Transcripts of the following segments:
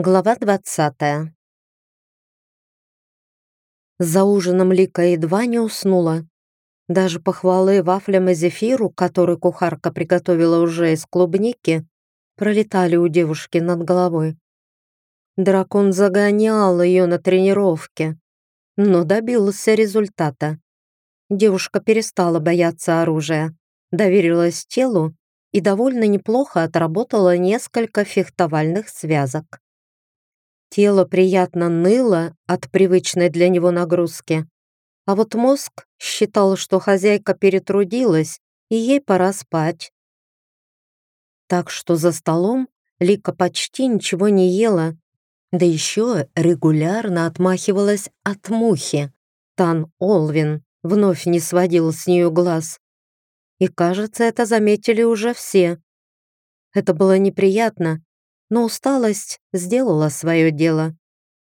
Глава 20 За ужином Лика едва не уснула. Даже похвалы вафлям и зефиру, который кухарка приготовила уже из клубники, пролетали у девушки над головой. Дракон загонял ее на тренировке, но добился результата. Девушка перестала бояться оружия, доверилась телу и довольно неплохо отработала несколько фехтовальных связок. Тело приятно ныло от привычной для него нагрузки, а вот мозг считал, что хозяйка перетрудилась, и ей пора спать. Так что за столом Лика почти ничего не ела, да еще регулярно отмахивалась от мухи. Тан Олвин вновь не сводил с нее глаз. И кажется, это заметили уже все. Это было неприятно, но усталость сделала свое дело.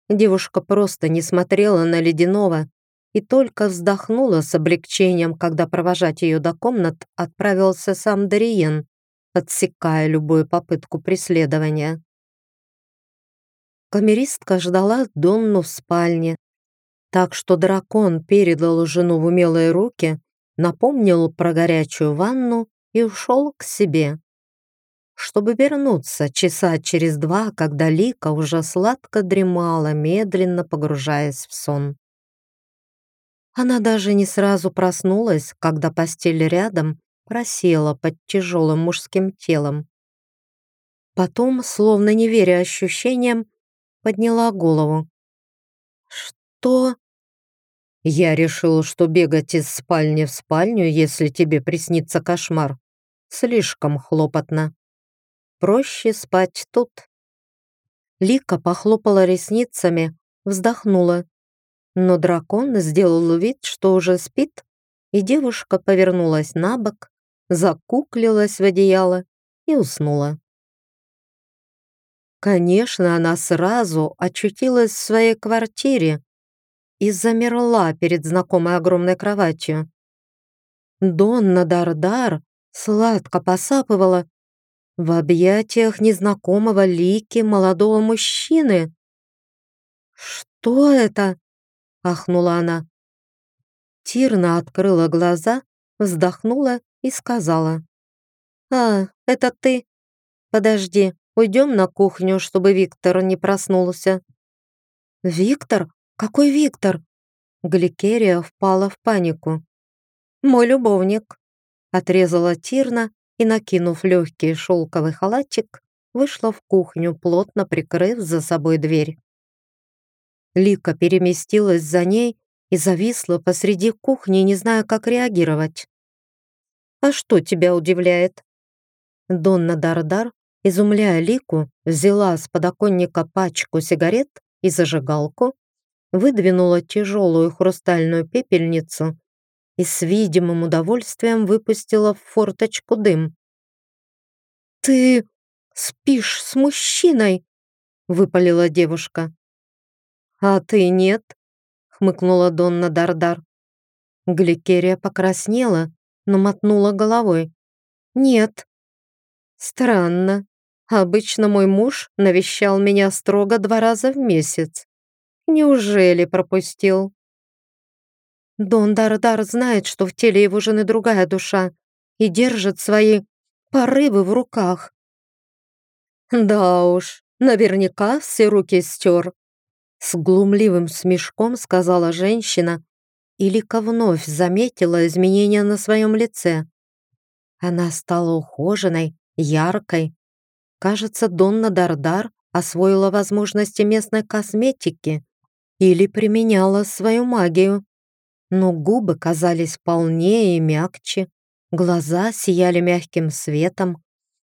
Девушка просто не смотрела на Ледяного и только вздохнула с облегчением, когда провожать ее до комнат отправился сам Дариен, отсекая любую попытку преследования. Камеристка ждала Донну в спальне, так что дракон передал жену в умелые руки, напомнил про горячую ванну и ушел к себе чтобы вернуться часа через два, когда Лика уже сладко дремала, медленно погружаясь в сон. Она даже не сразу проснулась, когда постель рядом просела под тяжелым мужским телом. Потом, словно не веря ощущениям, подняла голову. «Что?» «Я решил, что бегать из спальни в спальню, если тебе приснится кошмар, слишком хлопотно проще спать тут. Лика похлопала ресницами, вздохнула. Но дракон сделал вид, что уже спит, и девушка повернулась на бок, закуклилась в одеяло и уснула. Конечно, она сразу очутилась в своей квартире и замерла перед знакомой огромной кроватью. Донна Дардар сладко посапывала в объятиях незнакомого лики молодого мужчины. «Что это?» — ахнула она. Тирна открыла глаза, вздохнула и сказала. «А, это ты? Подожди, уйдем на кухню, чтобы Виктор не проснулся». «Виктор? Какой Виктор?» Гликерия впала в панику. «Мой любовник», — отрезала Тирна и, накинув легкий шелковый халатик, вышла в кухню, плотно прикрыв за собой дверь. Лика переместилась за ней и зависла посреди кухни, не зная, как реагировать. «А что тебя удивляет?» Донна Дардар, изумляя Лику, взяла с подоконника пачку сигарет и зажигалку, выдвинула тяжелую хрустальную пепельницу и с видимым удовольствием выпустила в форточку дым. «Ты спишь с мужчиной?» — выпалила девушка. «А ты нет?» — хмыкнула Донна Дардар. Гликерия покраснела, но мотнула головой. «Нет». «Странно. Обычно мой муж навещал меня строго два раза в месяц. Неужели пропустил?» Дон Дардар знает, что в теле его жены другая душа и держит свои порывы в руках. Да уж, наверняка все руки стер. С глумливым смешком сказала женщина, и Лика вновь заметила изменения на своем лице. Она стала ухоженной, яркой. Кажется, Донна Дардар освоила возможности местной косметики или применяла свою магию но губы казались полнее и мягче, глаза сияли мягким светом,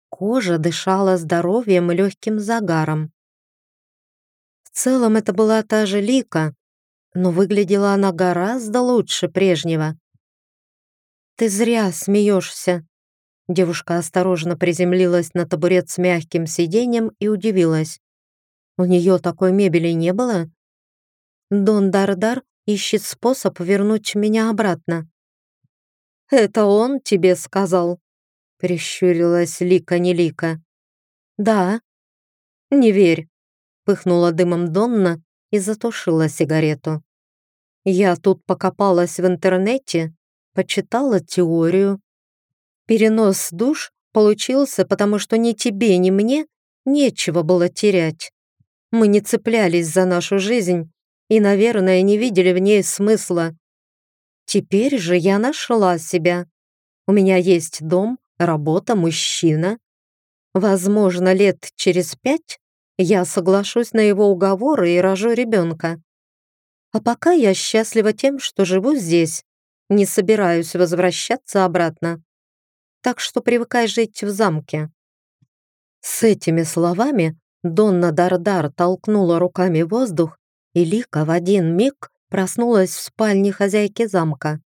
кожа дышала здоровьем и легким загаром. В целом это была та же Лика, но выглядела она гораздо лучше прежнего. «Ты зря смеешься», Девушка осторожно приземлилась на табурет с мягким сиденьем и удивилась. У нее такой мебели не было? Дон Дардар ищет способ вернуть меня обратно. «Это он тебе сказал?» — прищурилась Лика-не Лика. «Да». «Не верь. пыхнула дымом Донна и затушила сигарету. «Я тут покопалась в интернете, почитала теорию. Перенос душ получился, потому что ни тебе, ни мне нечего было терять. Мы не цеплялись за нашу жизнь и, наверное, не видели в ней смысла. Теперь же я нашла себя. У меня есть дом, работа, мужчина. Возможно, лет через пять я соглашусь на его уговоры и рожу ребенка. А пока я счастлива тем, что живу здесь, не собираюсь возвращаться обратно. Так что привыкай жить в замке». С этими словами Донна Дардар толкнула руками воздух, и Лика в один миг проснулась в спальне хозяйки замка.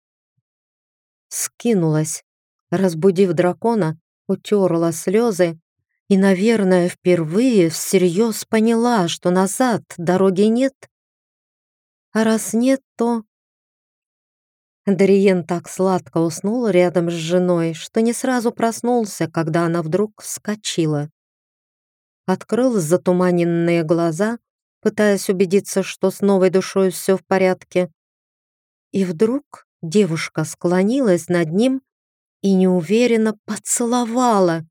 Скинулась, разбудив дракона, утерла слезы и, наверное, впервые всерьез поняла, что назад дороги нет. А раз нет, то... Дариен так сладко уснул рядом с женой, что не сразу проснулся, когда она вдруг вскочила. Открыл затуманенные глаза, пытаясь убедиться, что с новой душой все в порядке. И вдруг девушка склонилась над ним и неуверенно поцеловала.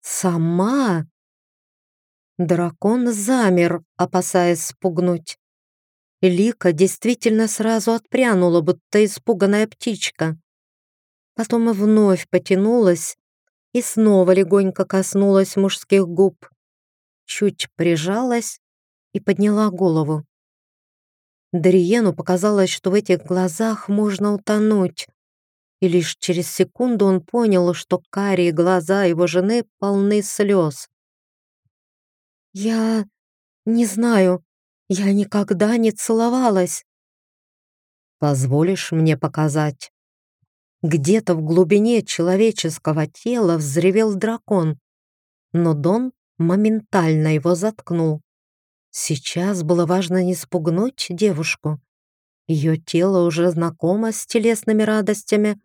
Сама? Дракон замер, опасаясь спугнуть. Лика действительно сразу отпрянула, будто испуганная птичка. Потом и вновь потянулась и снова легонько коснулась мужских губ. Чуть прижалась и подняла голову. Дариену показалось, что в этих глазах можно утонуть. И лишь через секунду он понял, что карие глаза его жены полны слез. «Я не знаю», я никогда не целовалась. Позволишь мне показать? Где-то в глубине человеческого тела взревел дракон, но Дон моментально его заткнул. Сейчас было важно не спугнуть девушку. Ее тело уже знакомо с телесными радостями,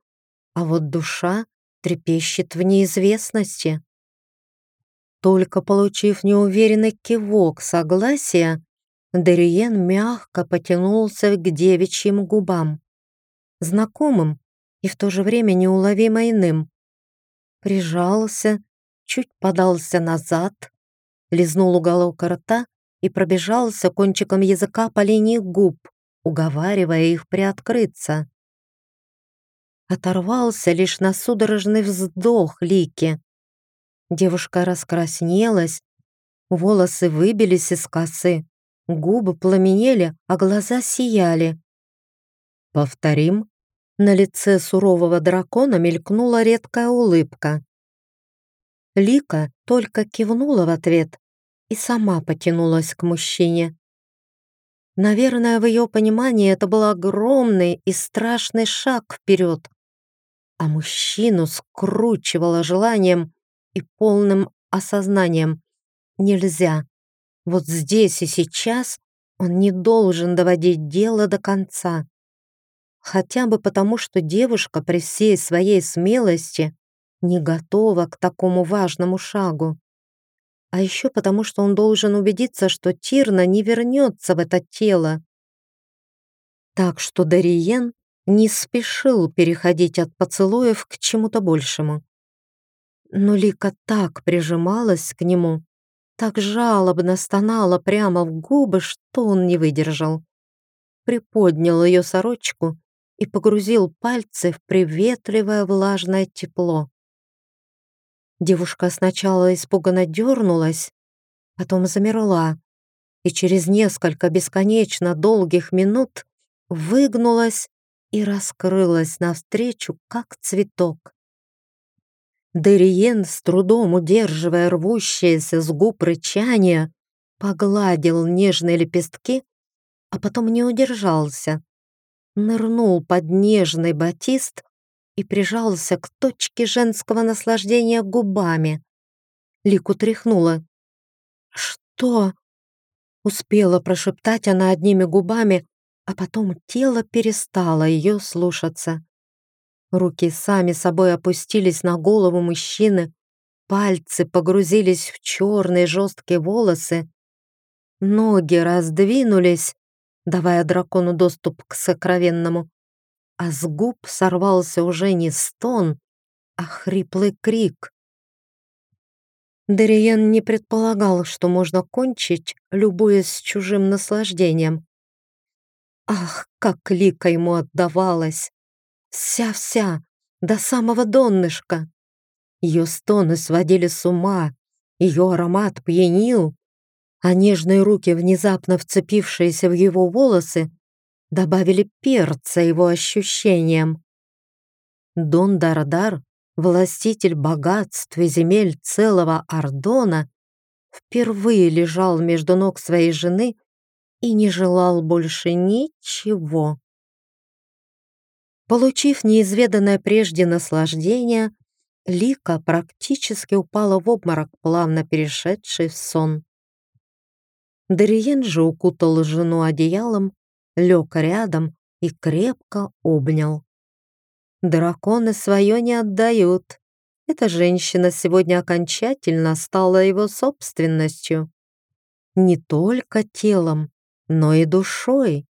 а вот душа трепещет в неизвестности. Только получив неуверенный кивок согласия, Дериен мягко потянулся к девичьим губам, знакомым и в то же время неуловимо иным. Прижался, чуть подался назад, лизнул уголок рта и пробежался кончиком языка по линии губ, уговаривая их приоткрыться. Оторвался лишь на судорожный вздох Лики. Девушка раскраснелась, волосы выбились из косы, Губы пламенели, а глаза сияли. «Повторим?» На лице сурового дракона мелькнула редкая улыбка. Лика только кивнула в ответ и сама потянулась к мужчине. Наверное, в ее понимании это был огромный и страшный шаг вперед, а мужчину скручивало желанием и полным осознанием. Нельзя. Вот здесь и сейчас он не должен доводить дело до конца. Хотя бы потому, что девушка при всей своей смелости не готова к такому важному шагу. А еще потому, что он должен убедиться, что Тирна не вернется в это тело. Так что Дариен не спешил переходить от поцелуев к чему-то большему. Но Лика так прижималась к нему, так жалобно стонала прямо в губы, что он не выдержал. Приподнял ее сорочку и погрузил пальцы в приветливое влажное тепло. Девушка сначала испуганно дернулась, потом замерла и через несколько бесконечно долгих минут выгнулась и раскрылась навстречу, как цветок. Дериен, с трудом удерживая рвущееся с губ рычание, погладил нежные лепестки, а потом не удержался. Нырнул под нежный батист и прижался к точке женского наслаждения губами. Лику тряхнула. «Что?» Успела прошептать она одними губами, а потом тело перестало ее слушаться. Руки сами собой опустились на голову мужчины, пальцы погрузились в черные жесткие волосы, Ноги раздвинулись, давая дракону доступ к сокровенному, а с губ сорвался уже не стон, а хриплый крик. Дериен не предполагал, что можно кончить, любуясь чужим наслаждением. Ах, как Лика ему отдавалась! Вся-вся, до самого донышка. Ее стоны сводили с ума, ее аромат пьянил, а нежные руки, внезапно вцепившиеся в его волосы, добавили перца его ощущениям. Дон Дардар властитель богатств и земель целого Ордона, впервые лежал между ног своей жены и не желал больше ничего. Получив неизведанное прежде наслаждение, Лика практически упала в обморок, плавно перешедший в сон. Дариен же укутал жену одеялом, лег рядом и крепко обнял. Драконы свое не отдают. Эта женщина сегодня окончательно стала его собственностью. Не только телом, но и душой.